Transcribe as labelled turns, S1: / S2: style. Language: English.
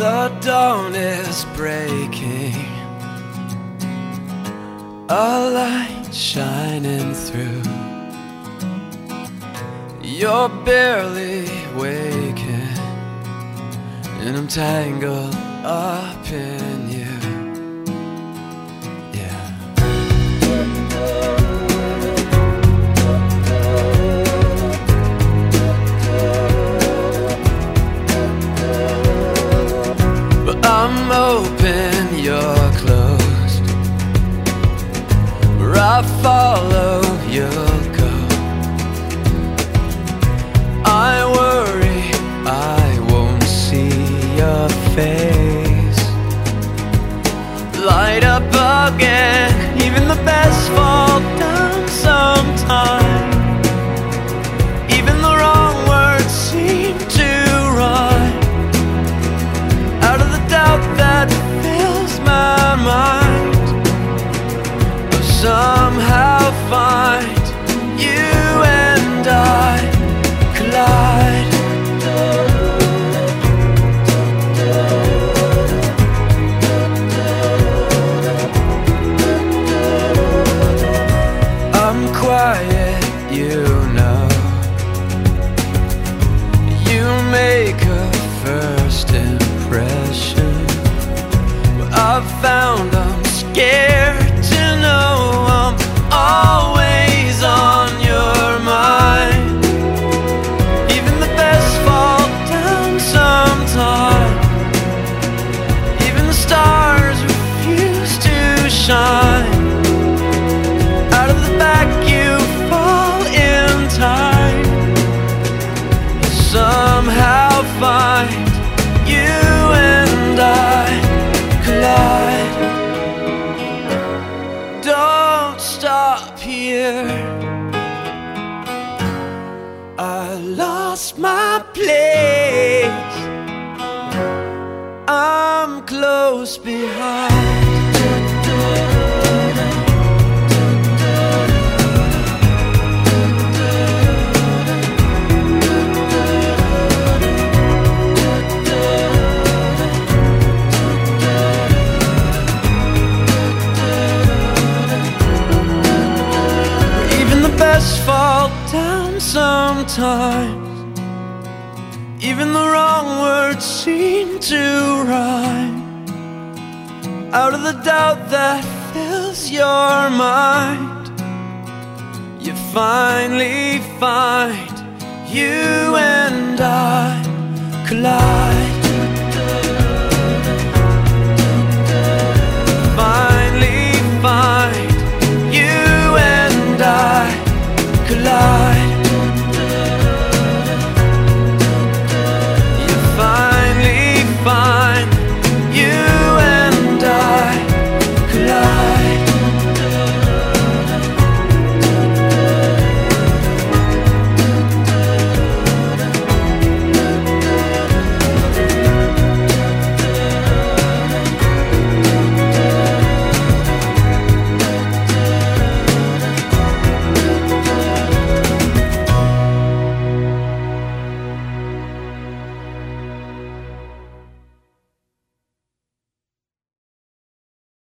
S1: The dawn is breaking, a light shining through. You're barely waking, and I'm tangled up in somehow find you and I collide. I'm quiet, you I lost my place. I'm close behind. Down sometimes. Even the wrong words seem to rhyme. Out of the doubt that fills your mind, you and. Finally find you and I collide.